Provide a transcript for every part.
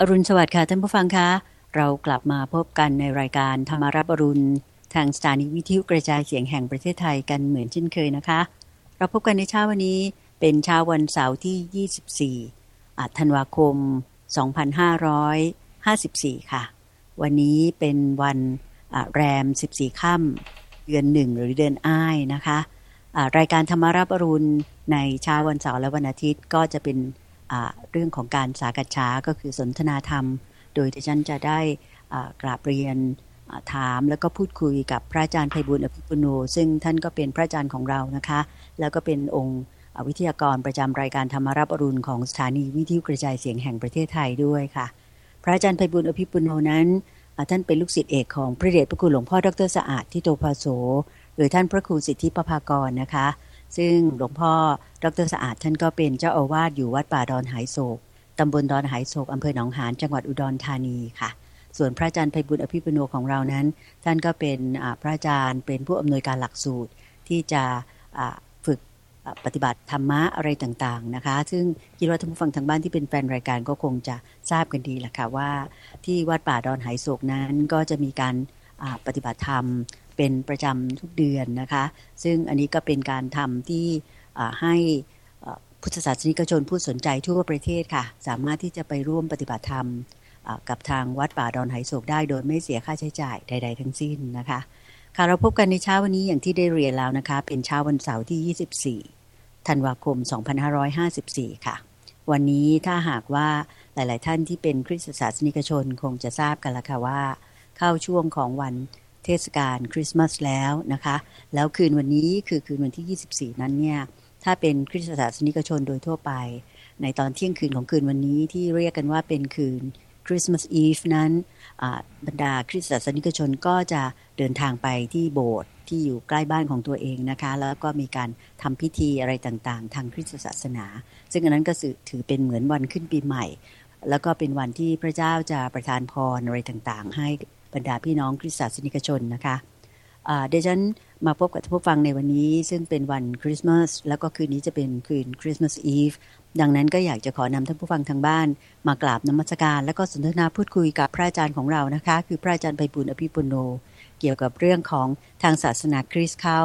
อรุณสวัสดิ์ค่ะท่านผู้ฟังคะเรากลับมาพบกันในรายการธรรมารับอรุณ ทางสถานีวิทยุกระจายเสียงแห่งประเทศไทยกันเหมือนเช่นเคยนะคะ เราพบกันในเช้าวันนี้เป็นเช้าวันเสาร์ที่ 24ธันวาคม 2554 ค่ะ วันนี้เป็นวันแรม 14 ค่ำเดือนหนึ่งหรือเดือนอ้ายนะคะะรายการธรรมารับอรุณในเช้าวันเสาร์และวันอาทิตย์ก็จะเป็น เรื่องของการสากัชาก็คือสนทนาธรรม โดยที่ฉันจะได้กราบเรียนถามแล้วก็พูดคุยกับพระอาจารย์ไพบุญอภิปุโนซึ่งท่านก็เป็นพระอาจารย์ของเรานะคะ แล้วก็เป็นองค์วิทยากรประจำรายการธรรมารับอรุณของสถานีวิทยุกระจายเสียงแห่งประเทศไทยด้วยค่ะ พระอาจารย์ไพบุญอภิปุโนนั้นท่านเป็นลูกศิษย์เอกของพระเดชพระคุณหลวงพ่อดรสะอาดที่โตภาโสหรือท่านพระครูสิทธิปภากรนะคะ ซึ่งหลวงพ่อดรสะอาดท่านก็เป็นเจ้าอาวาสอยู่วัดป่าดอนหายโศกตำบลดอนหายโศกอำเภอหนองหานจังหวัดอุดรธานีค่ะ ส่วนพระอาจารย์ไพบุญอภิปุโนของเรานั้น ท่านก็เป็นพระอาจารย์เป็นผู้อำนวยการหลักสูตรที่จะฝึกปฏิบัติธรรมะอะไรต่างๆนะคะ ซึ่งคิดว่าท่านผู้ฟังทางบ้านที่เป็นแฟนรายการก็คงจะทราบกันดีแหละค่ะว่า ที่วัดป่าดอนหายโศกนั้นก็จะมีการปฏิบัติธรรม เป็นประจำทุกเดือนนะคะ ซึ่งอันนี้ก็เป็นการทำที่ให้พุทธศาสนิกชนผู้สนใจทั่วประเทศค่ะ สามารถที่จะไปร่วมปฏิบัติธรรมกับทางวัดป่าดอนไหโศกได้โดยไม่เสียค่าใช้จ่ายใด ๆ ทั้งสิ้นนะคะค่ะเราพบกันในเช้าวันนี้อย่างที่ได้เรียนแล้วนะคะ เป็นเช้าวันเสาร์ที่ 24 ธันวาคม 2554 ค่ะ วันนี้ถ้าหากว่าหลาย ๆ ท่านที่เป็นคริสตศาสนิกชนคงจะทราบกันแล้วค่ะว่า เข้าช่วงของวัน เทศกาลคริสต์มาสแล้วนะคะ แล้วคืนวันนี้คือคืนวันที่ 24 นั้นเนี่ยถ้าเป็นคริสตศาสนิกชนโดยทั่วไป ในตอนเที่ยงคืนของคืนวันนี้ที่เรียกกันว่าเป็นคืนคริสต์มาสอีฟนั้นบรรดาคริสตศาสนิกชนก็จะเดินทางไปที่โบสถ์ที่อยู่ใกล้บ้านของตัวเองนะคะ แล้วก็มีการทำพิธีอะไรต่างๆ ทางคริสตศาสนา ซึ่งอันนั้นก็ถือเป็นเหมือนวันขึ้นปีใหม่ แล้วก็เป็นวันที่พระเจ้าจะประทานพรอะไรต่างๆ ให้ บรรดาพี่น้องคริสตศาสนิกชนนะคะเดี๋ยวฉันมาพบกับท่านผู้ฟังในวันนี้ ซึ่งเป็นวันคริสต์มาสแล้วก็คืนนี้จะเป็นคืนคริสต์มาสอีฟดังนั้นก็อยากจะขอนำท่านผู้ฟังทางบ้าน มากราบนมัสการและก็สนทนาพูดคุยกับพระอาจารย์ของเรานะคะ คือพระอาจารย์ไพบุญอภิปุโน เกี่ยวกับเรื่องของทางศาสนาคริสต์เขา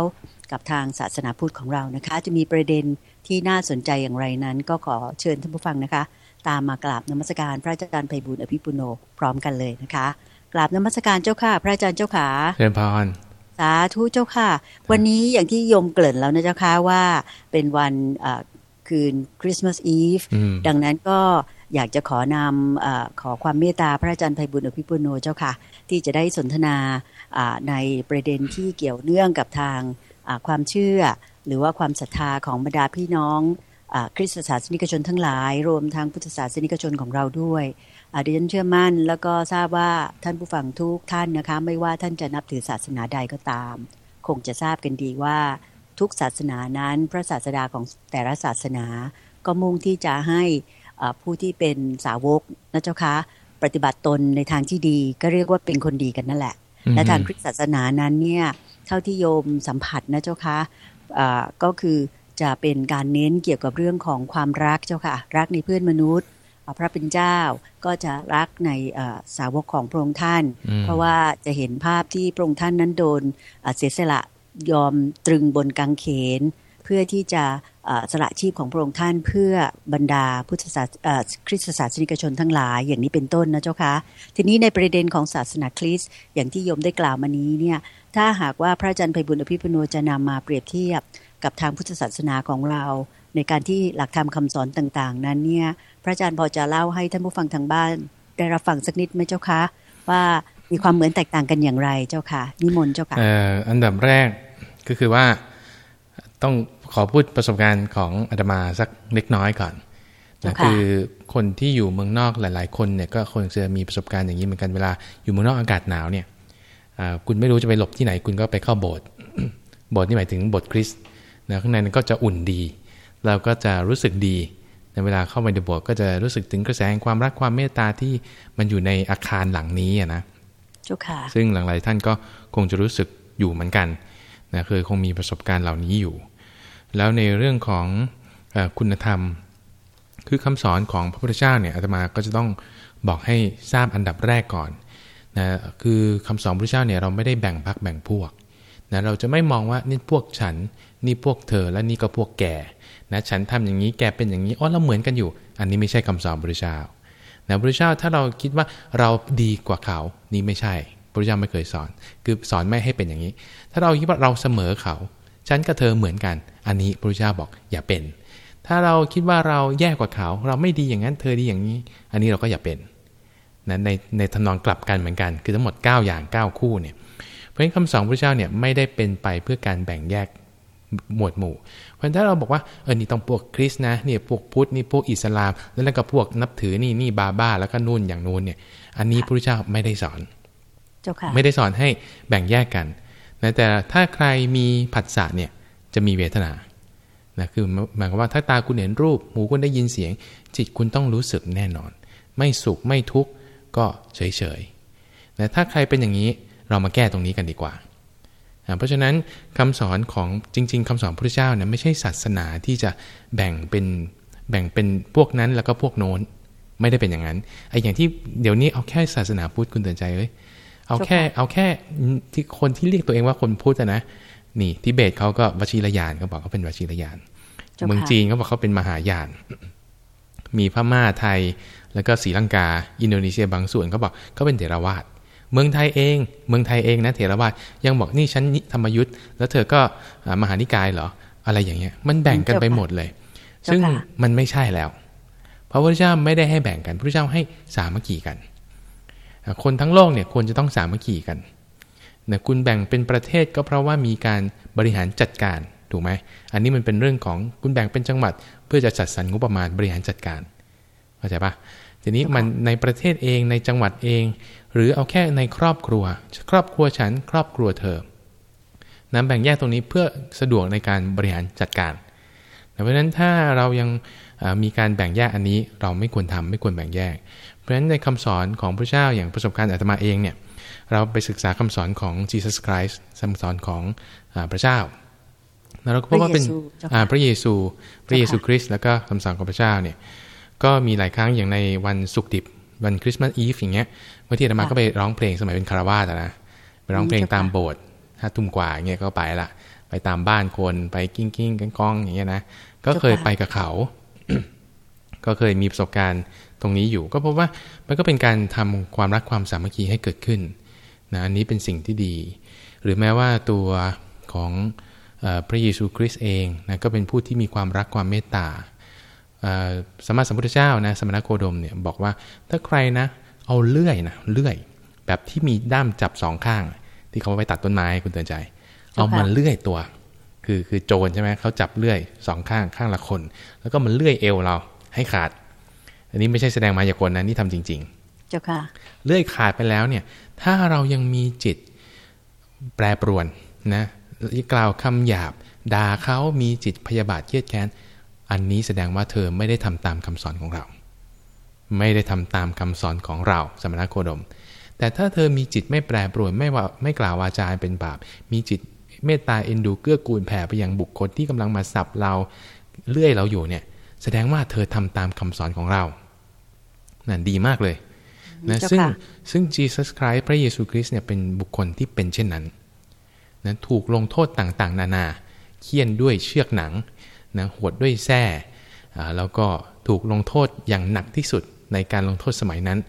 กับทางศาสนาพุทธของเรานะคะ จะมีประเด็นที่น่าสนใจอย่างไรนั้น ก็ขอเชิญท่านผู้ฟังนะคะ ตามมากราบนมัสการพระอาจารย์ไพบุญอภิปุโนพร้อมกันเลยนะคะ กราบนมัสการเจ้าค่ะ พระอาจารย์เจ้าขาเชิญพรสาธุเจ้าค่ะ วันนี้อย่างที่โยมเกริ่นแล้วนะเจ้าค่ะว่าเป็นวันคืนคริสต์มาสอีฟดังนั้นก็อยากจะขอนำอขอความเมตตาพระอาจารย์ไพบุญอภิปุโนเจ้าค่ะ ที่จะได้สนทนาในประเด็นที่เกี่ยวเนื่องกับทางความเชื่อ หรือว่าความศรัทธาของบรรดาพี่น้องคริสตศาสนิกชนทั้งหลาย รวมทั้งพุทธศาสนิกชนของเราด้วย ดิฉันเชื่อมั่นแล้วก็ทราบว่าท่านผู้ฟังทุกท่านนะคะ ไม่ว่าท่านจะนับถือศาสนาใดก็ตาม คงจะทราบกันดีว่า ทุกศาสนานั้น พระศาสดาของแต่ละศาสนา ก็มุ่งที่จะให้ผู้ที่เป็นสาวกนะเจ้าคะปฏิบัติตนในทางที่ดีก็เรียกว่าเป็นคนดีกันนั่นแหละ และทางคริสตศาสนานั้นเนี่ยเท่าที่โยมสัมผัสนะเจ้าคะะก็คือจะเป็นการเน้นเกี่ยวกับเรื่องของความรักเจ้าค่ะ รักในเพื่อนมนุษย์ พระเป็นเจ้าก็จะรักในสาวกของพระองค์ท่าน เพราะว่าจะเห็นภาพที่พระองค์ท่านนั้นโดนเสียสละยอมตรึงบนกางเขน เพื่อที่จะสละชีพของพระองค์ท่านเพื่อบรรดาพุทธศาสคริสตศาสนิกชนทั้งหลายอย่างนี้เป็นต้นนะเจ้าคะทีนี้ในประเด็นของศาสนาคริสต์อย่างที่โยมได้กล่าวมานี้เนี่ยถ้าหากว่าพระอาจารย์ไพบุญอภิปุโนจะนำมาเปรียบเทียบกับทางพุทธศาสนาของเรา ในการที่หลักธรรมคาสอนต่าง ๆ นั้นเนี่ย พระอาจารย์พอจะเล่าให้ท่านผู้ฟังทางบ้าน ได้รับฟังสักนิดไหมเจ้าคะ ว่ามีความเหมือนแตกต่างกันอย่างไรเจ้าค่ะนิมนต์เจ้าค่ะอันดับแรกก็คือว่าต้องขอพูดประสบการณ์ของอาตมาสักเล็กน้อยก่อนนะคือคนที่อยู่เมืองนอกหลาย ๆ คนเนี่ยก็คงจะมีประสบการณ์อย่างนี้เหมือนกันเวลาอยู่เมืองนอกอากาศหนาวเนี่ยคุณไม่รู้จะไปหลบที่ไหนคุณก็ไปเข้าโบสถ์โบสถ์นี่หมายถึงโบสถ์คริสต์นะข้างในนั้นก็จะอุ่นดี เราก็จะรู้สึกดี ในเวลาเข้าไปในโบสถ์ก็จะรู้สึกถึงกระแสความรักความเมตตาที่มันอยู่ในอาคารหลังนี้นะจุค่ะซึ่งหลังหลายท่านก็คงจะรู้สึกอยู่เหมือนกันนะคือคงมีประสบการณ์เหล่านี้อยู่ แล้วในเรื่องของอคุณธรรม คือคำสอนของพระพุทธเจ้าเนี่ยอาตมาก็จะต้องบอกให้ทราบอันดับแรกก่อนนะคือคำสอนพระเจ้าเนี่ยเราไม่ได้แบ่งพักแบ่งพวกนะเราจะไม่มองว่านี่พวกฉัน นี่พวกเธอและนี่ก็พวกแก นะฉันทำอย่างนี้แกเป็นอย่างนี้อ๋อเราเหมือนกันอยู่ อันนี้ไม่ใช่คำสอนพระเจ้านะพระเจ้าถ้าเราคิดว่าเราดีกว่าเขานี่ไม่ใช่พระเจ้าไม่เคยสอน คือสอนไม่ให้เป็นอย่างนี้ ถ้าเราคิดว่าเราเสมอเขา ฉันกับเธอเหมือนกัน อันนี้พระเจ้าบอกอย่าเป็น ถ้าเราคิดว่าเราแย่กว่าเขา เราไม่ดีอย่างนั้นเธอดีอย่างนี้ อันนี้เราก็อย่าเป็นนะในในทำนองกลับกันเหมือนกัน คือทั้งหมด 9 อย่าง 9 คู่เนี่ยเพราะฉะนั้นคำสอนพระเจ้าเนี่ยไม่ได้เป็นไปเพื่อการแบ่งแยก หมวดหมู่ เพราะฉะนั้นถ้าเราบอกว่าเออนี่ต้องพวกคริสต์นะนี่พวกพุทธนี่พวกอิสลาม แล้วก็พวกนับถือนี่นี่บาบ้าแล้วก็นู่นอย่างนู้นเนี่ย อันนี้พระเจ้าไม่ได้สอนไม่ได้สอนให้แบ่งแยกกันนะแต่ถ้าใครมีผัสสะเนี่ยจะมีเวทนานะคือหมายความว่าถ้าตาคุณเห็นรูปหูคุณได้ยินเสียง จิตคุณต้องรู้สึกแน่นอน ไม่สุขไม่ทุกข์ก็เฉยๆแต่ถ้าใครเป็นอย่างนี้เรามาแก้ตรงนี้กันดีกว่า เพราะฉะนั้นคำสอนของจริง ๆคำสอนพระเจ้าเนี่ยไม่ใช่ศาสนาที่จะแบ่งเป็นแบ่งเป็นพวกนั้นแล้วก็พวกโน้นไม่ได้เป็นอย่างนั้นไอ้อย่างที่เดี๋ยวนี้เอาแค่ศาสนาพุทธคุณเตือนใจเลยเอาแค่เอาแค่ที่คนที่เรียกตัวเองว่าคนพุทธนะนี่ทิเบตเขาก็วชิรยานเขาบอกเขาเป็นวชิรยานเมืองจีนเขาบอกเขาเป็นมหายาน มีพม่าไทย แล้วก็ศรีลังกา อินโดนีเซียบางส่วนเขาบอกเขาเป็นเถรวาท เมืองไทยเอง เมืองไทยเองนะเถรวาทยังบอกนี่ฉันธรรมยุทธ์แล้วเธอก็มหานิกายเหรออะไรอย่างเงี้ย มันแบ่งกันไปหมดเลย ซึ่งมันไม่ใช่แล้ว พระพุทธเจ้าไม่ได้ให้แบ่งกันพระพุทธเจ้าให้สามัคคีกัน คนทั้งโลกเนี่ยควรจะต้องสามัคคีกันนะคุณแบ่งเป็นประเทศก็เพราะว่ามีการบริหารจัดการถูกไหมอันนี้มันเป็นเรื่องของคุณแบ่งเป็นจังหวัด เพื่อจะจัดสรรงบประมาณบริหารจัดการเข้าใจปะ ทีนี้มันในประเทศเองในจังหวัดเอง หรือเอาแค่ในครอบครัว ครอบครัวฉันครอบครัวเธอนะแบ่งแยกตรงนี้เพื่อสะดวกในการบริหารจัดการเพราะฉะนั้นถ้าเรายังมีการแบ่งแยกอันนี้เราไม่ควรทำไม่ควรแบ่งแยก เพราะฉะนั้นในคำสอนของพระเจ้าอย่างประสบการณ์อาตมาเองเนี่ยเราไปศึกษาคำสอนของ Jesus Christ คำสอนของพระเจ้าเราก็พบว่าเป็นพระเยซู พระเยซูคริสต์แล้วก็คำสอนของพระเจ้าเนี่ย ก็มีหลายครั้งอย่างในวันศุกร์ดิบวันคริสต์มาสอีฟอย่างเงี้ยเมื่อที่อาตมาก็ไปร้องเพลงสมัยเป็นคารวาสนะไปร้องเพลงตามโบสถ์ถ้าทุ่มกว่าเงี้ยก็ไปละไปตามบ้านคนไปกิ้งกิ้งก้องอย่างเงี้ยนะก็เคยไปกับเขา ก็เคยมีประสบการณ์ตรงนี้อยู่ ก็พบว่ามันก็เป็นการทำความรักความสามัคคีให้เกิดขึ้นนะอันนี้เป็นสิ่งที่ดี หรือแม้ว่าตัวของพระเยซูคริสต์เองนะก็เป็นผู้ที่มีความรักความเมตตา สมมาสัมพุทธเจ้านะสมณโคดมเนี่ยบอกว่าถ้าใครนะ เอาเลื่อยนะเลื่อย แบบที่มีด้ามจับสองข้าง ที่เขาไปตัดต้นไม้คุณเตือนใจ เอามันเลื่อยตัว คือคือโจรใช่ไหมเขาจับเลื่อยสองข้างข้างละคน แล้วก็มันเลื่อยเอวเราให้ขาด อันนี้ไม่ใช่แสดงมายากลนะนี่ทำจริง ๆ เจ้าค่ะ เลื่อยขาดไปแล้วเนี่ย ถ้าเรายังมีจิตแปรปรวนนะกล่าวคำหยาบด่าเขามีจิตพยาบาทเครียดแค้น อันนี้แสดงว่าเธอไม่ได้ทำตามคำสอนของเรา ไม่ได้ทำตามคำสอนของเรา สมณโคดม แต่ถ้าเธอมีจิตไม่แปรปรวนไม่ว่าไม่กล่าววาจาเป็นบาป มีจิตเมตตาเอ็นดูเกื้อกูลแผ่ไปยังบุคคลที่กำลังมาสับเราเลื่อยเราอยู่เนี่ยแสดงว่าเธอทำตามคำสอนของเรานั่นดีมากเลยนะซึ่งซึ่ง Jesus Christ พระเยซูคริสต์เนี่ยเป็นบุคคลที่เป็นเช่นนั้นนะถูกลงโทษต่างๆ นานา เคี่ยนด้วยเชือกหนัง นะหวดด้วยแส้แล้วก็ถูกลงโทษอย่างหนักที่สุดในการลงโทษสมัยนั้น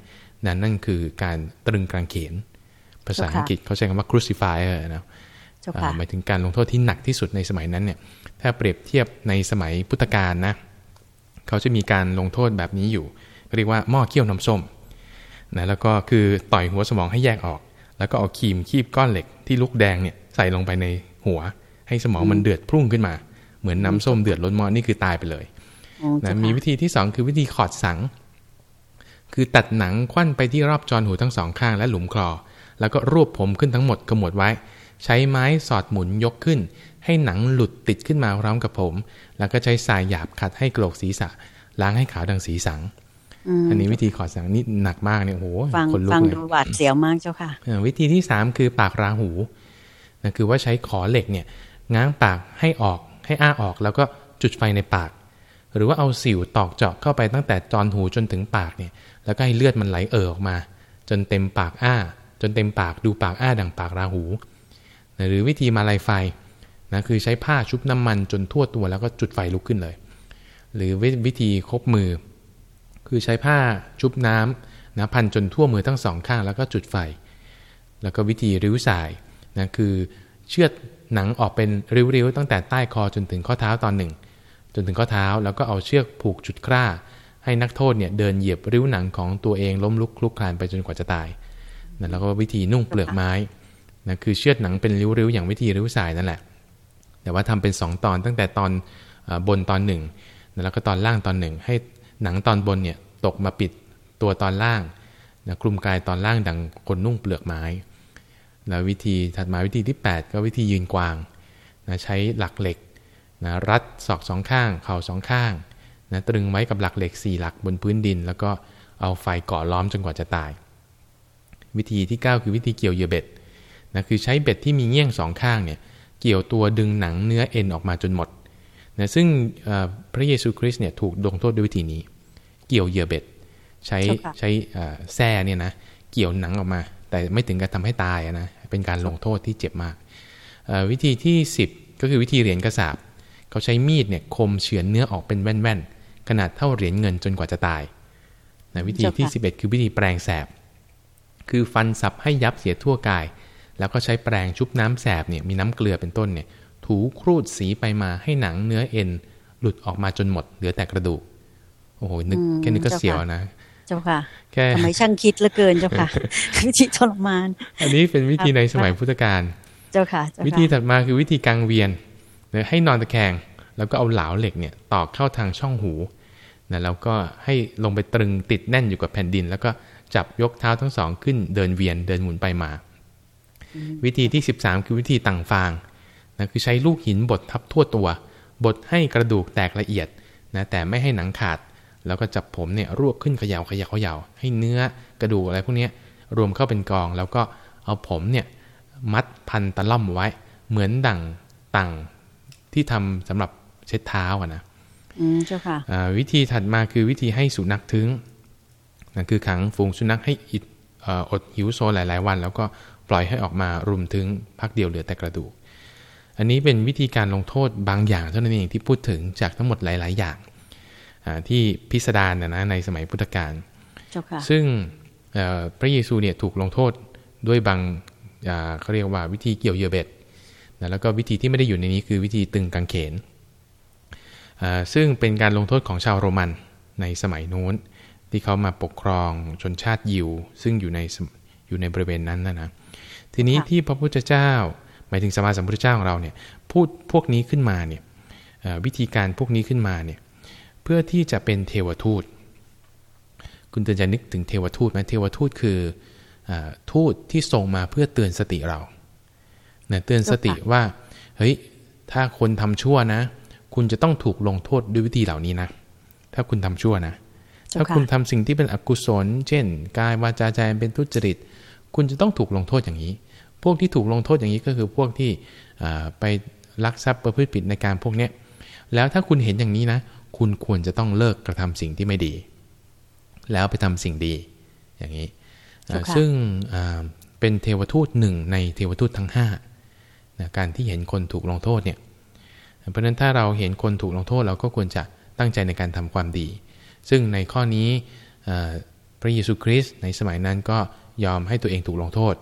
นั่นนั่นคือการตรึงกางเขน ภาษาอังกฤษเขาใช้คำว่า crucifier นะหมายถึงการลงโทษที่หนักที่สุดในสมัยนั้นเนี่ยถ้าเปรียบเทียบในสมัยพุทธกาลนะเขาจะมีการลงโทษแบบนี้อยู่ เรียกว่าหม้อเคี่ยวน้ำส้มนะแล้วก็คือต่อยหัวสมองให้แยกออก แล้วก็เอาครีมคีบก้อนเหล็กที่ลุกแดงเนี่ยใส่ลงไปในหัว ให้สมองมันเดือดพุ่งขึ้นมา เหมือนน้าส้มเดือดล้นหม้อนี่คือตายไปเลยนะมีวิธีที่สองคือวิธีขอดสัง คือตัดหนังควันไปที่รอบจอหูทั้งสองข้างและหลุมคลอ แล้วก็รวบผมขึ้นทั้งหมดกระหมวดไว้ ใช้ไม้สอดหมุนยกขึ้น ให้หนังหลุดติดขึ้นมาพร้อมกับผม แล้วก็ใช้สายหยาบขัดให้กรกศีรษะ ล้างให้ขาวดังสีสังอันนี้วิธีขอดสังนี่หนักมากเนี่ยโอ้โหคนลุกเลยฟังดูหวาดเสียวมากเจ้าค่ะวิธีที่สามคือปากราหูนะคือว่าใช้ขอเหล็กเนี่ยง้างปากให้ออก ให้อ้าออกแล้วก็จุดไฟในปาก หรือว่าเอาสิวตอกเจาะเข้าไปตั้งแต่จอนหูจนถึงปากเนี่ยแล้วก็ให้เลือดมันไหลเอ่อออกมา จนเต็มปากอ้า จนเต็มปากดูปากอ้าดังปากราหู หรือวิธีมาลายไฟนะคือใช้ผ้าชุบน้ำมันจนทั่วตัวแล้วก็จุดไฟลุกขึ้นเลย หรือวิธีคบมือ คือใช้ผ้าชุบน้ำนะพันจนทั่วมือทั้งสองข้างแล้วก็จุดไฟ แล้วก็วิธีริ้วสายนะคือเชือด หนังออกเป็นริ้วๆตั้งแต่ใต้คอจนถึงข้อเท้าตอนหนึ่ง จนถึงข้อเท้าแล้วก็เอาเชือกผูกจุดคร่า ให้นักโทษเนี่ยเดินเหยียบริ้วหนังของตัวเองล้มลุกคลุกคลานไปจนกว่าจะตายนะแล้วก็วิธีนุ่งเปลือกไม้นะคือเชือดหนังเป็นริ้วๆอย่างวิธีริ้วสายนั่นแหละ แต่ว่าทำเป็น 2 ตอนตั้งแต่ตอนบนตอนหนึ่งแล้วก็ตอนล่างตอนหนึ่งให้หนังตอนบนเนี่ยตกมาปิดตัวตอนล่างนะคลุมกายตอนล่างดังคนนุ่งเปลือกไม้ แล้ววิธีถัดมาวิธีที่ 8 ก็วิธียืนกวางนะใช้หลักเหล็กนะรัดศอกสองข้าง เข่าสองข้างนะตรึงไว้กับหลักเหล็ก 4 หลักบนพื้นดิน แล้วก็เอาไฟเกาะล้อมจนกว่าจะตาย วิธีที่ 9 คือวิธีเกี่ยวเหยื่อเบ็ดนะคือใช้เบ็ดที่มีเงี้ยงสองข้างเนี่ยเกี่ยวตัวดึงหนังเนื้อเอ็นออกมาจนหมดนะซึ่งพระเยซูคริสต์เนี่ยถูกลงโทษด้วยวิธีนี้ เกี่ยวเหยื่อเบ็ด ใช้ใช้แส้เนี่ยนะเกี่ยวหนังออกมา แต่ไม่ถึงกับทำให้ตายนะเป็นการลงโทษที่เจ็บมากวิธีที่ 10 ก็คือวิธีเหรียญกระสาบเขาใช้มีดเนี่ยคมเฉือนเนื้อออกเป็นแว่นๆขนาดเท่าเหรียญเงินจนกว่าจะตายนะวิธีที่ 11 คือวิธีแปลงแสบ คือฟันสับให้ยับเสียทั่วกาย แล้วก็ใช้แปรงชุบน้ำแสบเนี่ยมีน้ำเกลือเป็นต้นเนี่ยถูครูดสีไปมาให้หนังเนื้อเอ็น หลุดออกมาจนหมดเหลือแต่กระดูกโอ้โหนึกแค่นึกก็เสียวนะ เจ้าค่ะแค่ทำไมช่างคิดเหลือเกินเจ้าค่ะวิธีทรมาน อันนี้เป็นวิธีในสมัยพุทธกาลเจ้าค่ะวิธีถัดมาคือวิธีกางเวียนเนี่ยให้นอนตะแคง แล้วก็เอาเหลาเหล็กเนี่ยตอกเข้าทางช่องหูนะแล้วก็ให้ลงไปตรึงติดแน่นอยู่กับแผ่นดิน แล้วก็จับยกเท้าทั้งสองขึ้นเดินเวียนเดินหมุนไปมา วิธีที่ 13 คือวิธีต่างฟางนะคือใช้ลูกหินบดทับทั่วตัว บดให้กระดูกแตกละเอียดนะแต่ไม่ให้หนังขาด แล้วก็จับผมเนี่ยรวบขึ้นขยาวขยาวขยาวให้เนื้อกระดูกอะไรพวกนี้รวมเข้าเป็นกอง แล้วก็เอาผมเนี่ยมัดพันตะล่อมไว้ เหมือนดั่งตังที่ทำสำหรับเช็ดเท้าอะนะอืมเจ้าค่ะวิธีถัดมาคือวิธีให้สุนัขถึงนั่นคือขังฝูงสุนัขให้อิดอดหิวโซหลาย ๆ วัน แล้วก็ปล่อยให้ออกมารุมถึงพักเดียวเหลือแต่กระดูก อันนี้เป็นวิธีการลงโทษบางอย่างเท่านั้นเองที่พูดถึงจากทั้งหมดหลาย ๆ อย่าง ที่พิสดารนะนะในสมัยพุทธกาลซึ่งพระเยซูเนี่ยถูกลงโทษด้วยบางเขาเรียกว่าวิธีเกี่ยวเยื่อเบ็ดนะแล้วก็วิธีที่ไม่ได้อยู่ในนี้คือวิธีตึงกางเขน ซึ่งเป็นการลงโทษของชาวโรมันในสมัยโน้น ที่เขามาปกครองชนชาติยิว ซึ่งอยู่ในอยู่ในบริเวณนั้นนะนะทีนี้ที่พระพุทธเจ้า หมายถึงสมมาสัมพุทธเจ้าของเราเนี่ยพูดพวกนี้ขึ้นมาเนี่ยวิธีการพวกนี้ขึ้นมาเนี่ย เพื่อที่จะเป็นเทวทูต คุณเตือนจะนึกถึงเทวทูตไหมเทวทูตคืออทูตที่ส่งมาเพื่อเตือนสติเราเตือนสติว่าเฮ้ยถ้าคนทำชั่วนะ คุณจะต้องถูกลงโทษด้วยวิธีเหล่านี้นะ ถ้าคุณทำชั่วนะ ถ้าคุณทำสิ่งที่เป็นอกุศล เช่น กายวาจาใจเป็นทุจริต คุณจะต้องถูกลงโทษอย่างนี้ พวกที่ถูกลงโทษอย่างนี้ก็คือพวกที่ไปลักทรัพย์ประพฤติผิดในการพวกเนี้ยแล้วถ้าคุณเห็นอย่างนี้นะ คุณควรจะต้องเลิกกระทำสิ่งที่ไม่ดี แล้วไปทำสิ่งดี อย่างนี้ ซึ่งเป็นเทวทูตหนึ่งในเทวทูตทั้ง5การที่เห็นคนถูกลงโทษเนี่ย เพราะฉะนั้นถ้าเราเห็นคนถูกลงโทษ เราก็ควรจะตั้งใจในการทำความดี ซึ่งในข้อนี้พระเยซูคริสต์ในสมัยนั้นก็ยอมให้ตัวเองถูกลงโทษ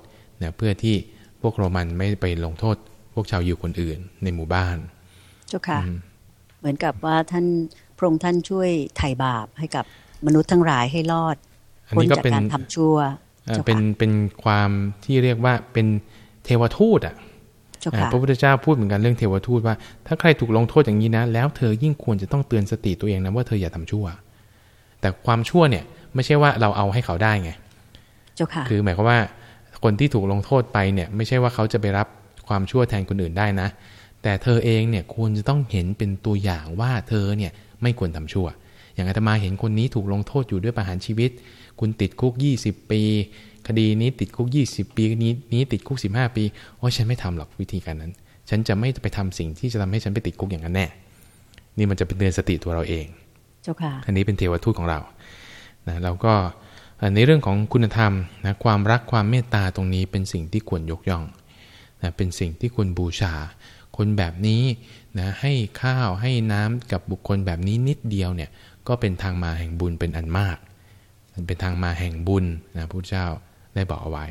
เพื่อที่พวกโรมันไม่ไปลงโทษ พวกชาวยิวคนอื่นในหมู่บ้านเจ้าค่ะ เหมือนกับว่าท่านพระองค์ท่านช่วยไถ่บาปให้กับมนุษย์ทั้งหลายให้รอดพ้นจากการทำชั่วเป็นเป็นความที่เรียกว่าเป็นเทวทูตอะพระพุทธเจ้าพูดเหมือนกันเรื่องเทวทูตว่า ถ้าใครถูกลงโทษอย่างนี้นะ แล้วเธอยิ่งควรจะต้องเตือนสติตัวเองนะว่าเธออย่าทำชั่ว แต่ความชั่วเนี่ยไม่ใช่ว่าเราเอาให้เขาได้ไงเจ้าค่ะคือหมายความว่าคนที่ถูกลงโทษไปเนี่ย ไม่ใช่ว่าเขาจะไปรับความชั่วแทนคนอื่นได้นะ แต่เธอเองเนี่ยควรจะต้องเห็นเป็นตัวอย่างว่าเธอเนี่ยไม่ควรทำชั่ว อย่างอาตมาเห็นคนนี้ถูกลงโทษอยู่ด้วยประหารชีวิต คุณติดคุก 20 ปี คดีนี้ติดคุก 20 ปีนี้นี้ติดคุก 15 ปีโอ้ฉันไม่ทำหรอกวิธีการนั้น ฉันจะไม่ไปทำสิ่งที่จะทำให้ฉันไปติดคุกอย่างนั้นแน่ นี่มันจะเป็นเตือนสติตัวเราเองเจ้าค่ะอันนี้เป็นเทวทูตของเรานะเราก็ในเรื่องของคุณธรรมนะความรักความเมตตาตรงนี้เป็นสิ่งที่ควรยกย่องนะเป็นสิ่งที่ควรบูชา คนแบบนี้นะให้ข้าวให้น้ำกับบุคคลแบบนี้นิดเดียวเนี่ยก็เป็นทางมาแห่งบุญเป็นอันมาก มันเป็นทางมาแห่งบุญนะพระเจ้าได้บอกเอาไว้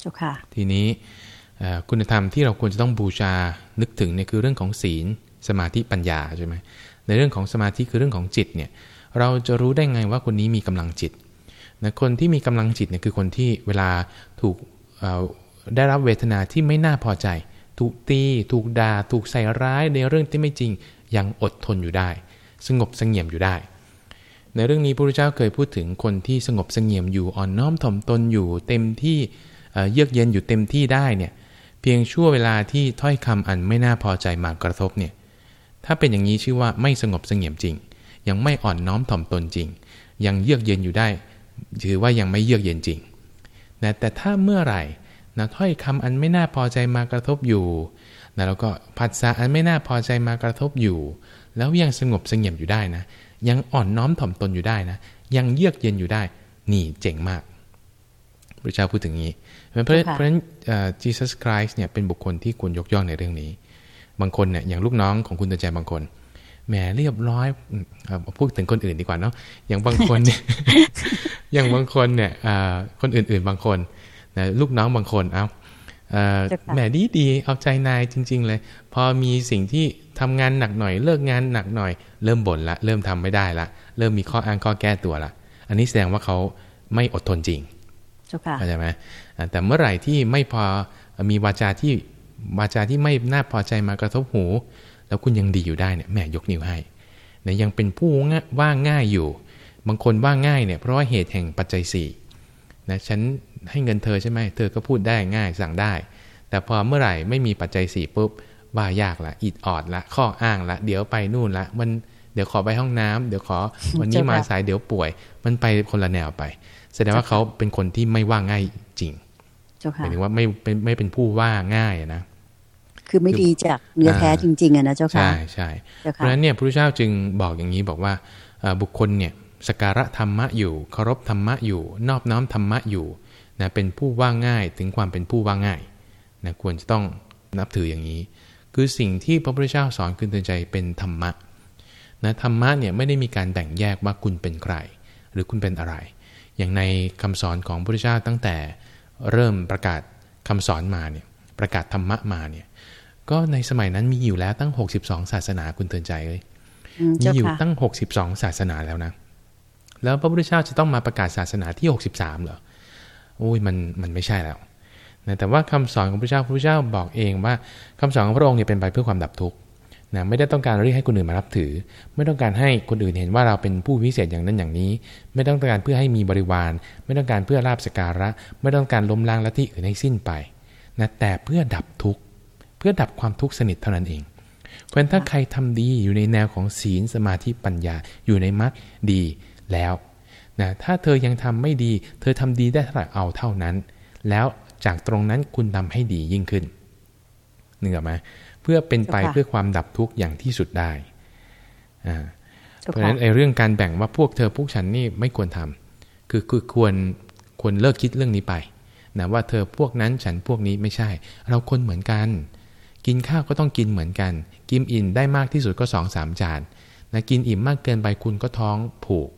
เจ้าค่ะทีนี้คุณธรรมที่เราควรจะต้องบูชานึกถึงเนี่ยคือเรื่องของศีลสมาธิปัญญาใช่ไหมในเรื่องของสมาธิคือเรื่องของจิตเนี่ยเราจะรู้ได้ไงว่าคนนี้มีกำลังจิตนะคนที่มีกำลังจิตเนี่ยคือคนที่เวลาถูกได้รับเวทนาที่ไม่น่าพอใจ ถูกตี ถูกด่า ถูกใส่ร้ายในเรื่องที่ไม่จริง ยังอดทนอยู่ได้ สงบสงเงียมอยู่ได้ ในเรื่องนี้พระพุทธเจ้าเคยพูดถึงคนที่สงบสงเงียมอยู่อ่อนน้อมถ่อมตนอยู่เต็มที่เยือกเย็นอยู่เต็มที่ได้เนี่ยเพียงชั่วเวลาที่ถ้อยคำอันไม่น่าพอใจมากระทบเนี่ยถ้าเป็นอย่างนี้ชื่อว่าไม่สงบสงเงียมจริง ยังไม่อ่อนน้อมถ่อมตนจริง ยังเยือกเย็นอยู่ได้ ถือว่ายังไม่เยือกเย็นจริงนะแต่ถ้าเมื่อไหร่ นะถ้อยคำอันไม่น่าพอใจมากระทบอยู่นะแล้วก็ผัสสะอันไม่น่าพอใจมากระทบอยู่ แล้วยังสงบสงเงียมอยู่ได้นะ ยังอ่อนน้อมถ่อมตนอยู่ได้นะ ยังเยือกเย็นอยู่ได้ นี่เจ๋งมากพระเจ้าพูดถึงนี้ เพราะเพราะฉะนั้นจีซัสคริสเนี่ยเป็นบุคคลที่ควรยกย่องในเรื่องนี้ บางคนเนี่ยอย่างลูกน้องของคุณตาแจบางคนแหมเรียบร้อยพูดถึงคนอื่นดีกว่าเนาะอย่างบางคนเนี่ยอย่างบางคนเนี่ยคนอื่นๆบางคน นะลูกน้องบางคนเอาแหมดีดีเอาใจนายจริง ๆ เลย พอมีสิ่งที่ทำงานหนักหน่อย เลิกงานหนักหน่อย เริ่มบ่นละ เริ่มทำไม่ได้ละ เริ่มมีข้ออ้างข้อแก้ตัวละ อันนี้แสดงว่าเขาไม่อดทนจริงเข้าใจไหมแต่เมื่อไหร่ที่ไม่พอมีวาจาที่วาจาที่ไม่น่าพอใจมากระทบหู แล้วคุณยังดีอยู่ได้เนี่ยแม่ยกนิ้วให้เนี่ยยังเป็นผู้ว่าง่ายอยู่ บางคนว่าง่ายเนี่ยเพราะว่าเหตุแห่งปัจจัยสี่ นะฉันให้เงินเธอใช่ไหมเธอก็พูดได้ง่ายสั่งได้ แต่พอเมื่อไหร่ไม่มีปัจจัยสี่ปุ๊บว่ายากละอิดออดละข้ออ้างละ เดี๋ยวไปนู่นละมันเดี๋ยวขอไปห้องน้ำเดี๋ยวขอวันนี้มาสายเดี๋ยวป่วย มันไปคนละแนวไป แสดงว่าเขาเป็นคนที่ไม่ว่าง่ายจริงหมายถึงว่าไม่เป็นไม่เป็นผู้ว่าง่ายนะคือไม่ดีจากเนื้อแท้จริงๆอะนะเจ้าค่ะใช่ใช่เพราะฉะนั้นเนี่ยพระพุทธเจ้าจึงบอกอย่างนี้บอกว่าบุคคลเนี่ย สการะธรรมะอยู่เคารพธรรมะอยู่ นอบน้อมธรรมะอยู่นะเป็นผู้ว่าง่ายถึงความเป็นผู้ว่าง่ายนะควรจะต้องนับถืออย่างนี้ คือสิ่งที่พระพุทธเจ้าสอนคืนเตือนใจเป็นธรรมะนะธรรมะเนี่ยไม่ได้มีการแบ่งแยกว่าคุณเป็นใคร หรือคุณเป็นอะไร อย่างในคำสอนของพระพุทธเจ้าตั้งแต่เริ่มประกาศคำสอนมาเนี่ยประกาศธรรมะมาเนี่ยก็ในสมัยนั้นมีอยู่แล้วตั้ง 62 ศาสนาคุณเตือนใจเลยมีอยู่ตั้ง 62 ศาสนาแล้วนะ แล้วพระพุทธเจ้าจะต้องมาประกาศศาสนาที่ 63เหรอโอ้ยมันมันไม่ใช่แล้วนะแต่ว่าคำสอนของพระเจ้าพระพุทธเจ้าบอกเองว่าคำสอนของพระองค์เนี่ยเป็นไปเพื่อความดับทุกข์นะไม่ได้ต้องการเรียกให้คนอื่นมารับถือ ไม่ต้องการให้คนอื่นเห็นว่าเราเป็นผู้พิเศษอย่างนั้นอย่างนี้ ไม่ต้องการเพื่อให้มีบริวาร ไม่ต้องการเพื่อลาบสการะ ไม่ต้องการล้มล้างละที่อื่นให้สิ้นไปนะแต่เพื่อดับทุกข์เพื่อดับความทุกข์สนิทเท่านั้นเอง เพราะฉะนั้นถ้าใครทำดีอยู่ในแนวของศีลสมาธิปัญญาอยู่ในมรรคดี แล้วนะถ้าเธอยังทำไม่ดี เธอทำดีได้เท่าไหร่เอาเท่านั้น แล้วจากตรงนั้นคุณทาให้ดียิ่งขึ้นเหนือไหมเพื่อเป็นไปเพื่อความดับทุกข์อย่างที่สุดได้เพราะฉะนั้นไอ้เรื่องการแบ่งว่าพวกเธอพวกฉันนี่ไม่ควรทำคือคือควรควรเลิกคิดเรื่องนี้ไปนะว่าเธอพวกนั้นฉันพวกนี้ไม่ใช่ เราคนเหมือนกัน กินข้าวก็ต้องกินเหมือนกัน กินอิ่มได้มากที่สุดก็สองสามจานนะกินอิ่มมากเกินไปคุณก็ท้องผูก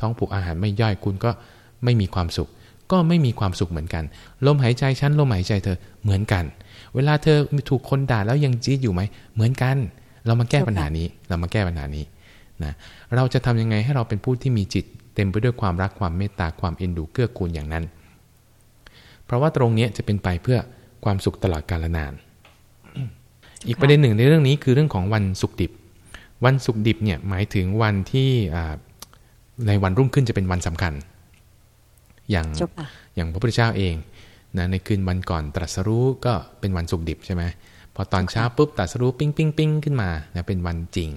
ท้องผูกอาหารไม่ย่อยคุณก็ไม่มีความสุข ก็ไม่มีความสุขเหมือนกัน ลมหายใจฉันลมหายใจเธอเหมือนกัน เวลาเธอถูกคนด่าแล้วยังจี๊ดอยู่ไหมเหมือนกัน เรามาแก้ปัญหานี้เรามาแก้ปัญหานี้นะเราจะทำยังไงให้เราเป็นผู้ที่มีจิต เต็มไปด้วยความรักความเมตตาความเอ็นดูเกื้อกูลอย่างนั้น เพราะว่าตรงนี้จะเป็นไปเพื่อความสุขตลอดกาลนาน อีกประเด็นหนึ่งในเรื่องนี้คือเรื่องของวันสุขดิบ วันสุขดิบเนี่ยหมายถึงวันที่ ในวันรุ่งขึ้นจะเป็นวันสำคัญ อย่างอย่างพระพุทธเจ้าเองนะในคืนวันก่อนตรัสรู้ก็เป็นวันสุกดิบใช่ไหมพอตอนเช้าปุ๊บตรัสรู้ปิ้งปิ้งปิ้งขึ้นมานะเป็นวันจริง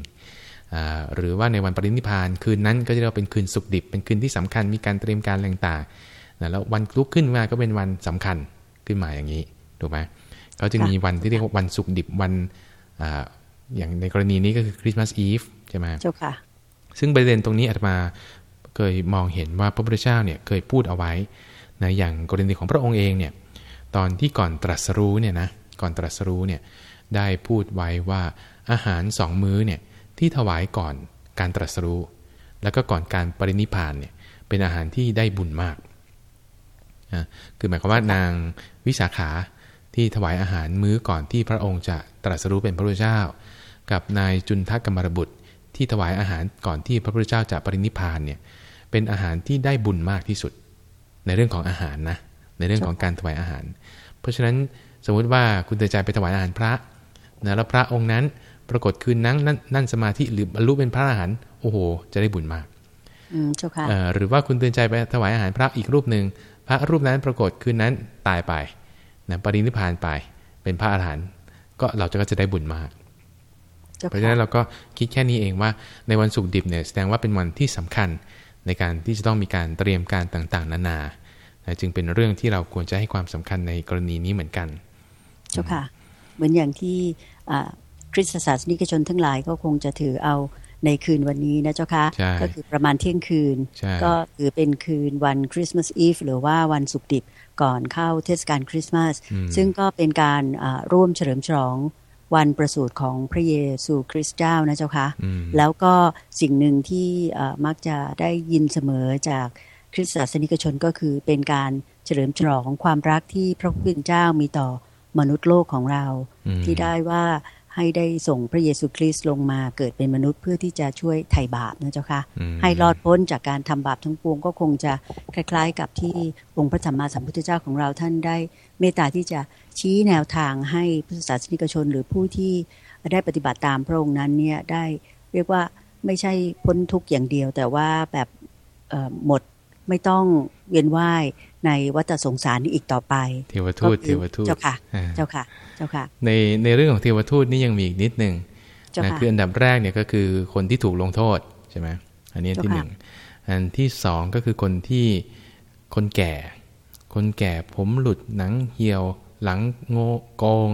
หรือว่าในวันปรินิพาน คืนนั้นก็จะเรียกว่าเป็นคืนสุกดิบ เป็นคืนที่สำคัญมีการเตรียมการต่างๆนะแล้ววันลุกขึ้นมาก็เป็นวันสำคัญขึ้นมาอย่างนี้ถูกไหมเขาจึงมีวันที่เรียกว่าวันสุกดิบวันออย่างในกรณีนี้ก็คือคริสต์มาสอีฟใช่ไหมเจ้าค่ะ ซึ่งประเด็นตรงนี้อาตมาเคยมองเห็นว่าพระพุทธเจ้าเนี่ยเคยพูดเอาไว้นะอย่างกรณีของพระองค์เองเนี่ยตอนที่ก่อนตรัสรู้เนี่ยนะก่อนตรัสรู้เนี่ยได้พูดไว้ว่าอาหารสองมื้อเนี่ยที่ถวายก่อนการตรัสรู้ แล้วก็ก่อนการปรินิพานเนี่ยเป็นอาหารที่ได้บุญมากนะคือหมายความว่านางวิสาขาที่ถวายอาหารมื้อก่อนที่พระองค์จะตรัสรู้เป็นพระพุทธเจ้า กับนายจุนทกกรรมรบุตร ที่ถวายอาหารก่อนที่พระพุทธเจ้าจะปรินิพานเนี่ยเป็นอาหารที่ได้บุญมากที่สุด ในเรื่องของอาหารนะในเรื่องของการถวายอาหาร เพราะฉะนั้นสมมุติว่าคุณเตือนใจไปถวายอาหารพระนะแล้วพระองค์นั้นปรากฏคืนนั้นนั่นนั่นสมาธิหรือบรรลุเป็นพระอรหันต์โอ้โห จะได้บุญมากอืมเจ้าค่ะเอ่อหรือว่าคุณเตือนใจไปถวายอาหารพระอีกรูปหนึ่งพระรูปนั้นปรากฏคืนนั้นตายไปนะปรินิพพานไปเป็นพระอรหันต์ก็เราจะก็จะได้บุญมาก เจ้าเพราะฉะนั้ค่ะนเราก็คิดแค่นี้เองว่าในวันศุกร์ดิบเนี่ยแสดงว่าเป็นวันที่สำคัญในการที่จะต้องมีการเตรียมการต่างๆ นานานะจึงเป็นเรื่องที่เราควรจะให้ความสำคัญในกรณีนี้เหมือนกัน เจ้าค่ะ เหมือนอย่างที่อ่าคริสตศาสนิกชนทั้งหลายก็คงจะถือเอาในคืนวันนี้นะเจ้าค่ะใช่ก็คือประมาณเที่ยงคืนใช่ก็ถือเป็นคืนวันคริสต์มาสอีฟหรือว่าวันศุกร์ดิบก่อนเข้าเทศกาลคริสต์มาสอืมซึ่งก็เป็นการอ่าร่วมเฉลิมฉลอง วันประสูติของพระเยซูคริสต์เจ้านะเจ้าค่ะอืมแล้วก็สิ่งหนึ่งที่เอ่อมักจะได้ยินเสมอจากคริสตศาสนิกชนก็คือเป็นการเฉลิมฉลองความรักที่พระผู้เป็นเจ้ามีต่อมนุษย์โลกของเราอืมที่ได้ว่าให้ได้ส่งพระเยซูคริสต์ลงมาเกิดเป็นมนุษย์เพื่อที่จะช่วยไถ่บาปนะเจ้าค่ะอืมให้รอดพ้นจากการทำบาปทั้งปวงก็คงจะคล้าย ๆ กับที่องค์พระสัมมาสัมพุทธเจ้าของเราท่านได้เมตตาที่จะ ชี้แนวทางให้พุทธศาสนิกชน หรือผู้ที่ได้ปฏิบัติตามพระองค์นั้นเนี่ยได้เรียกว่าไม่ใช่พ้นทุกข์อย่างเดียว แต่ว่าแบบเอ่อหมดไม่ต้องเวียนว่ายในวัฏสงสารนี้อีกต่อไป เทวทูตก็เทคือวทูตเจ้าค่ะอ่าเจ้าค่ะ เจ้าค่ะ ในในเรื่องของเทวทูตนี่ยังมีอีกนิดหนึ่งเจ้านะค่ะคืออันดับแรกเนี่ยก็คือคนที่ถูกลงโทษใช่ไหมอันนี้อันที่เจ้าหค่ะนึ่งอันที่สองก็คือคนที่คนแก่ คนแก่ผมหลุดหนังเหี่ยว หลังโงโกง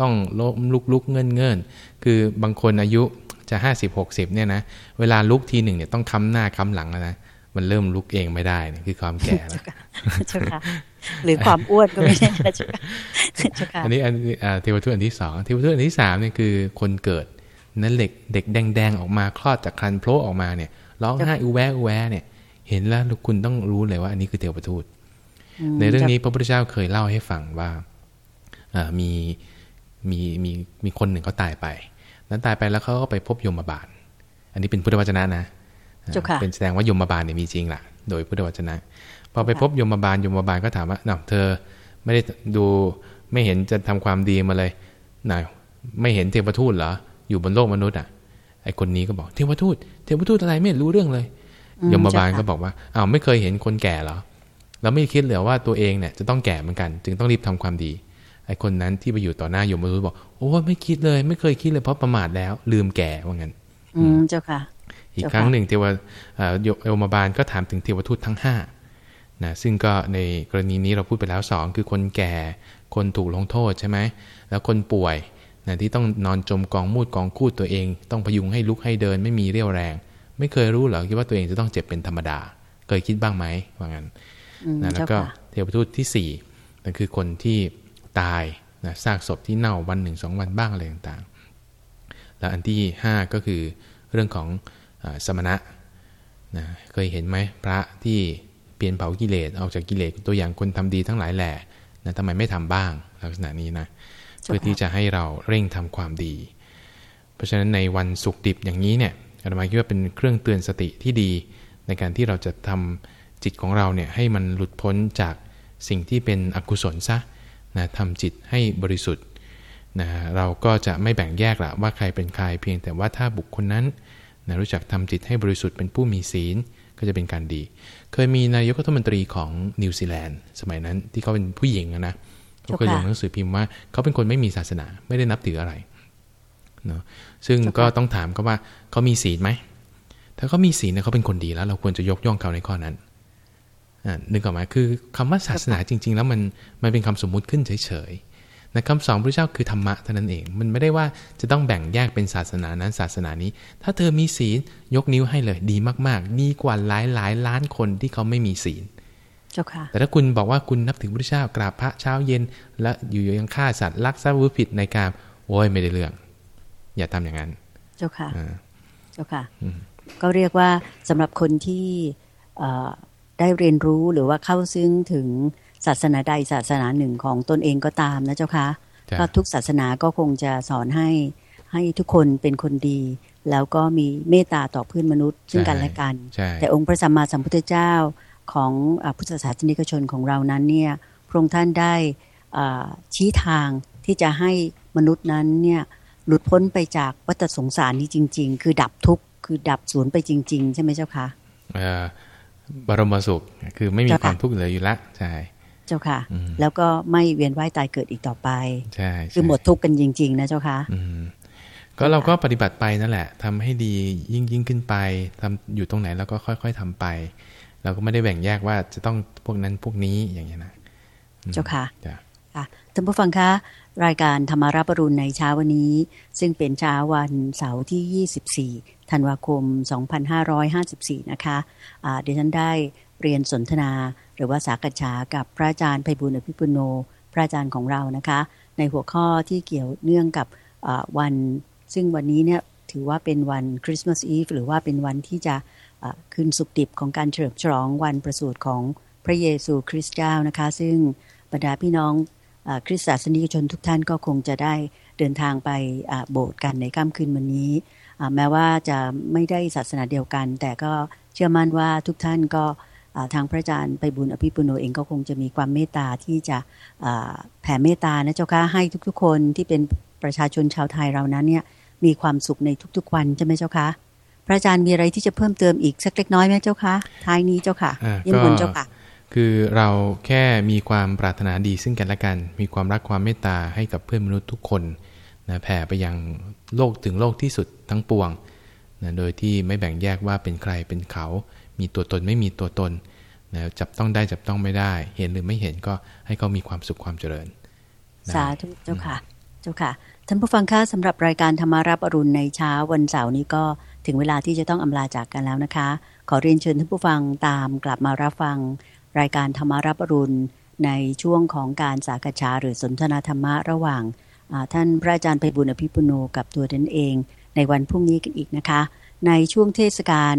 ต้องล้มลุกลุกเงินเงินคือบางคนอายุจะห้าสิบหกสิบเนี่ยนะเวลาลุกทีหนึ่งเนี่ยต้องค้ำหน้าค้ำหลังแล้วนะมันเริ่มลุกเองไม่ได้เนี่ยคือความแก่แล้วเจ้าค่ะหรือความอ้วนก็ไม่ใช่นะเจ้าค่ะเจ้าค่ะอันนี้อันอ่าเทวทูตอันที่สองเทวทูตอันที่สามเนี่ยคือคนเกิดนั้นเหล็กเด็กแดงๆออกมาคลอดจากครันโผล่ออกมาเนี่ยร้องไห้อูแวะอูแวะเนี่ย เห็นแล้วคุณต้องรู้เลยว่า อันนี้คือเทวทูตมในเรื่องนี้พระพุทธเจ้าเคยเล่าให้ฟังว่าอ่า มีมีมีมีคนหนึ่งเขาตายไป นั้นตายไปแล้วเขาก็ไปพบยมบาล อันนี้เป็นพุทธวจนะนะเจ้าค่ะเป็นแสดงว่ายมบาลเนี่ยมีจริงล่ะ โดยพุทธวจนะ พอไปพบยมบาลยมบาลก็ถามว่าเนาะเธอไม่ได้ดูไม่เห็นจะทำความดีมาเลยไหนไม่เห็นเทวทูตเหรอ อยู่บนโลกมนุษย์อะ ไอคนนี้ก็บอกเทวทูต เทวทูตอะไรไม่เห็นรู้เรื่องเลยอืมยมบาลเจ้าค่ะก็บอกว่า อ้าวไม่เคยเห็นคนแก่เหรอ แล้วไม่คิดเลยว่าตัวเองเนี่ยจะต้องแก่เหมือนกัน จึงต้องรีบทำความดี ไอคนนั้นที่ไปอยู่ต่อหน้ายมทูตบอก โอ้ไม่คิดเลย ไม่เคยคิดเลยเพราะประมาทแล้ว ลืมแก่ว่างั้น อืมเจ้าค่ะ อีกเจ้าค่ะครั้งหนึ่งเทวเอ่อโยมบาลก็ถามถึงเทวทูตทั้งห้านะซึ่งก็ในกรณีนี้เราพูดไปแล้วสองคือคนแก่ คนถูกลงโทษใช่ไหมแล้วคนป่วยนะที่ต้องนอนจมกองมูดกองคูดตัวเอง ต้องพยุงให้ลุกให้เดินไม่มีเรี่ยวแรง ไม่เคยรู้เหรอคิดว่าตัวเองจะต้องเจ็บเป็นธรรมดา เคยคิดบ้างไหมว่างั้นอืมนะแล้วเจ้าก็ค่ะเทวทูตที่สี่นั่นคือคนที่ ตายนะซากศพที่เน่าวันหนึ่งสองวันบ้างอะไรต่างๆ แล้วอันที่ห้าก็คือเรื่องของอาสมณะนะเคยเห็นไหมพระที่เปลี่ยนเผากิเลสออกจากกิเลสตัวอย่างคนทำดีทั้งหลายแหล่นะทำไมไม่ทำบ้างลักษณะนี้นะเจ้าค่ะเพื่อที่จะให้เราเร่งทำความดี เพราะฉะนั้นในวันศุกร์ดิบอย่างนี้เนี่ยอาตมาคิดว่าเป็นเครื่องเตือนสติที่ดี ในการที่เราจะทำจิตของเราเนี่ยให้มันหลุดพ้นจากสิ่งที่เป็นอกุศลซะ นะทำจิตให้บริสุทธิ์นะเราก็จะไม่แบ่งแยกละว่าใครเป็นใครเพียงแต่ว่าถ้าบุคคลนั้นนะรู้จักทำจิตให้บริสุทธิ์เป็นผู้มีศีลก็จะเป็นการดี เคยมีนายกรัฐมนตรีของนิวซีแลนด์สมัยนั้นที่เขาเป็นผู้หญิงนะเขาเคยลงหนังสือพิมพ์ว่าเขาเป็นคนไม่มีศาสนาไม่ได้นับถืออะไรเนาะซึ่งก็ต้องถามเขาว่าเขามีศีลไหมถ้าเขามีศีลเนี่ยเขาเป็นคนดีแล้ว เราควรจะยกย่องเขาในข้อนั้น นึกออกไหมคือคำว่าศาสนาจริง ๆ แล้วมันมันเป็นคำสมมุติขึ้นเฉยๆนะคำสอนพระเจ้าคือธรรมะเท่านั้นเอง มันไม่ได้ว่าจะต้องแบ่งแยกเป็นศาสนานั้นศาสนานี้ ถ้าเธอมีศีลยกนิ้วให้เลยดีมากๆดีกว่าหลายหลายล้านคนที่เขาไม่มีศีลเจ้าค่ะแต่ถ้าคุณบอกว่าคุณนับถือพระเจ้ากราบพระเช้าเย็น และอยู่ยังฆ่าสัตว์ลักทรัพย์วุผิดในการโอ้ยไม่ได้เรื่อง อย่าทำอย่างนั้น เจ้าค่ะอ่าเจ้าค่ะอืมก็เรียกว่าสำหรับคนที่เอ่อ ได้เรียนรู้หรือว่าเข้าซึ้งถึงศาสนาใดศาสนาหนึ่งของตนเองก็ตามนะเจ้าค่ะจ้ะก็ทุกศาสนาก็คงจะสอนให้ให้ทุกคนเป็นคนดี แล้วก็มีเมตตาต่อเพื่อนมนุษย์ซึ่งกันและกันใช่แต่องค์พระสัมมาสัมพุทธเจ้าของอาพุทธศาสนิกชนของเรานั้นเนี่ยพระองค์ท่านได้อ่าชี้ทางที่จะให้มนุษย์นั้นเนี่ยหลุดพ้นไปจากวัฏสงสารนี้จริง ๆ คือดับทุกข์คือดับศูนย์ไปจริง ๆ ใช่ไหมเจ้าคะเอ่อ บรมสุข คือไม่มีเจ้าคค่ะวามทุกข์เหลืออยู่ละใช่เจ้าค่ะอืมแล้วก็ไม่เวียนว่ายตายเกิดอีกต่อไปใช่ใช่คือหมดทุกข์กันจริง ๆ นะเจ้าค่ะอืมก็เราก็ปฏิบัติไปนั่นแหละทำให้ดียิ่งยิ่งขึ้นไปทำอยู่ตรงไหนเราก็ค่อย ๆทำไป เราก็ไม่ได้แบ่งแยกว่าจะต้องพวกนั้นพวกนี้อย่างเงี้ยนะอืมเจ้าค่ะจ้ะค่ะท่านผู้ฟังคะ รายการธรรมารับปรุณในเช้าวันนี้ ซึ่งเป็นเช้าวันเสาร์ที่ 24 ธันวาคม 2554 นะคะะดิฉันได้เรียนสนทนาหรือว่าสากฉากับพระอาจารย์ไพบุญอภิปุโน พระอาจารย์ของเรานะคะ ในหัวข้อที่เกี่ยวเนื่องกับวัน ซึ่งวันนี้เนี่ยถือว่าเป็นวันคริสต์มาสอีฟหรือว่าเป็นวันที่จะคืนสุขดิบของการเฉลิมฉลองวันประสูติของพระเยซูคริสต์เจ้านะคะ ซึ่งบรรดาพี่น้อง คริสตศาสนิกชนทุกท่านก็คงจะได้เดินทางไปอ่าโบสถ์กันในค่ำคืนวันนี้อ่าแม้ว่าจะไม่ได้ศาสนาเดียวกัน แต่ก็เชื่อมั่นว่าทุกท่านก็อ่าทางพระอาจารย์ไปบุญอภิปุโนเองก็คงจะมีความเมตตาที่จะอ่าแผ่เมตตานะเจ้าค่ะให้ทุกๆ คนที่เป็นประชาชนชาวไทยเรานั้นเนี่ยมีความสุขในทุกๆวันใช่ไหมเจ้าคะพระอาจารย์มีอะไรที่จะเพิ่มเติมอีกสักเล็กน้อยไหมเจ้าคะท้ายนี้เจ้าค่ะอ่ายินดีเจ้าค่ะ คือเราแค่มีความปรารถนาดีซึ่งกันและกัน มีความรักความเมตตาให้กับเพื่อนมนุษย์ทุกคนนะแผ่ไปยังโลกถึงโลกที่สุดทั้งปวงนะโดยที่ไม่แบ่งแยกว่าเป็นใครเป็นเขา มีตัวตนไม่มีตัวตนนะจับต้องได้จับต้องไม่ได้ เห็นหรือไม่เห็นก็ให้เขามีความสุขความเจริญสาธุเจ้าค่ะ เจ้าค่ะท่านผู้ฟังคะสำหรับรายการธรรมารับอรุณในเช้าวันเสาร์นี้ก็ถึงเวลาที่จะต้องอำลาจากกันแล้วนะคะ ขอเรียนเชิญท่านผู้ฟังตามกลับมารับฟัง รายการธรรมารับรุณในช่วงของการสากฉาหรือสนทนาธรรมะระหว่างท่านพระอาจารย์ไพบุญอภิปุโนกับตัวท่านเอง ในวันพรุ่งนี้กันอีกนะคะ ในช่วงเทศกาล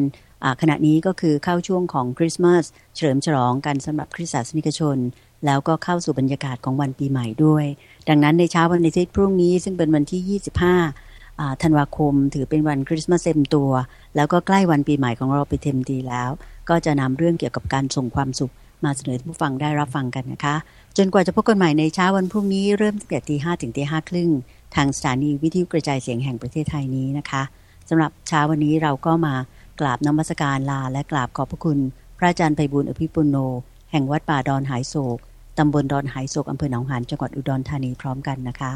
ขณะนี้ก็คือเข้าช่วงของคริสต์มาสเฉลิมฉลองกันสำหรับคริสตศาสนิกชน แล้วก็เข้าสู่บรรยากาศของวันปีใหม่ด้วย ดังนั้นในเช้าวันอาทิตย์พรุ่งนี้ซึ่งเป็นวันที่ 25อ่า ธันวาคม ถือเป็นวันคริสต์มาสเต็มตัว แล้วก็ใกล้วันปีใหม่ของเราไปเต็มทีแล้ว ก็จะนำเรื่องเกี่ยวกับการส่งความสุข มาเสนอผู้ฟังได้รับฟังกันนะคะ จนกว่าจะพบกันใหม่ในเช้าวันพรุ่งนี้เริ่มตั้งแต่ตีห้ถึงตีห้าครึ่งทางสถานีวิทยุกระจายเสียงแห่งประเทศไทยนี้นะคะสำหรับเช้าวันนี้เราก็มากราบนมัสการลาและกราบขอบพระคุณ พระอาจารย์ไพบุญอภิปุโน แห่งวัดป่าดอนหายโศกตำบลดอนหายโศกอำเภอหนองหานจังหวัดอุดรธานีพร้อมกันนะคะ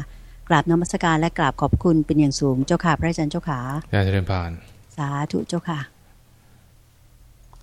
กราบนมัสการและกราบขอบคุณเป็นอย่างสูงเจ้าค่ะพระอาจารย์เจ้าขาการเจริญพรสาธุเจ้าค่ะ